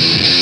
you.